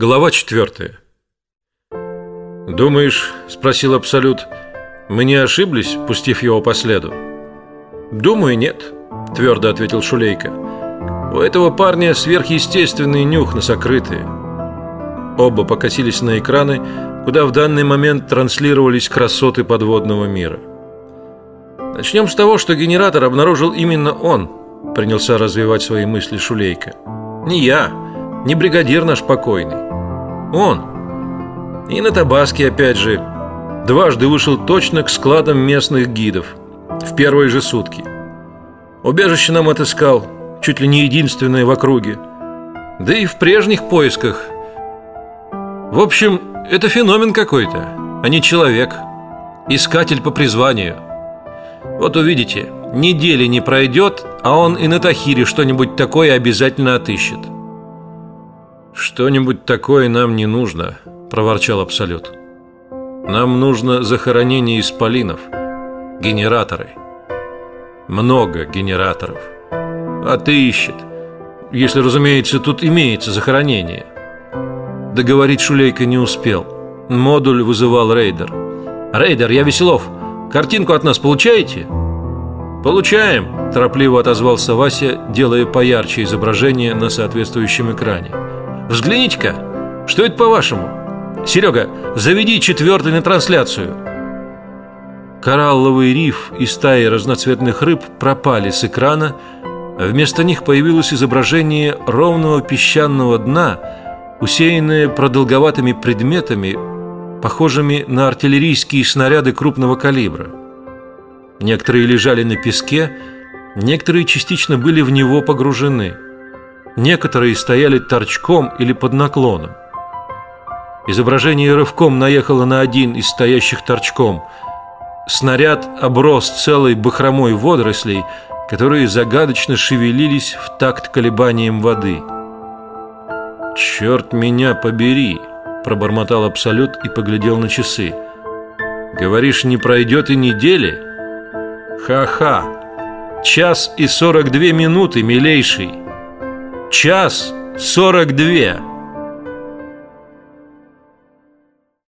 Глава четвертая. Думаешь, спросил Абсолют, мы не ошиблись, пустив его по следу? Думаю, нет, твердо ответил Шулейка. У этого парня сверхъестественный нюх на сокрытые. Оба покосились на экраны, куда в данный момент транслировались красоты подводного мира. Начнем с того, что генератор обнаружил именно он. Принялся развивать свои мысли Шулейка. Не я, не бригадир наш покойный. Он. И на Табаске опять же дважды вышел точно к складам местных гидов в первые же сутки. Убежище нам отыскал, чуть ли не единственное в округе. Да и в прежних поисках. В общем, это феномен какой-то, а не человек. Искатель по призванию. Вот увидите, недели не пройдет, а он и на Тахире что-нибудь такое обязательно отыщет. Что-нибудь такое нам не нужно, проворчал Абсолют. Нам нужно захоронение исполинов, генераторы. Много генераторов. А ты ищет, если, разумеется, тут имеется захоронение. Договорить Шулейка не успел. Модуль вызывал рейдер. Рейдер, я Веселов. Картинку от нас получаете? Получаем, торопливо отозвался Вася, делая поярче изображение на соответствующем экране. Взгляните-ка, что это по-вашему? Серега, заведи четвертый на трансляцию. Коралловый риф и стаи разноцветных рыб пропали с экрана, вместо них появилось изображение ровного песчаного дна, усеянное продолговатыми предметами, похожими на артиллерийские снаряды крупного калибра. Некоторые лежали на песке, некоторые частично были в него погружены. Некоторые стояли торчком или под наклоном. Изображение рывком наехало на один из стоящих торчком. Снаряд оброс целой бахромой водорослей, которые загадочно шевелились в такт колебаниям воды. Черт меня побери, пробормотал Абсолют и поглядел на часы. Говоришь, не пройдет и недели? Ха-ха. Час и сорок две минуты, милейший. Час сорок две.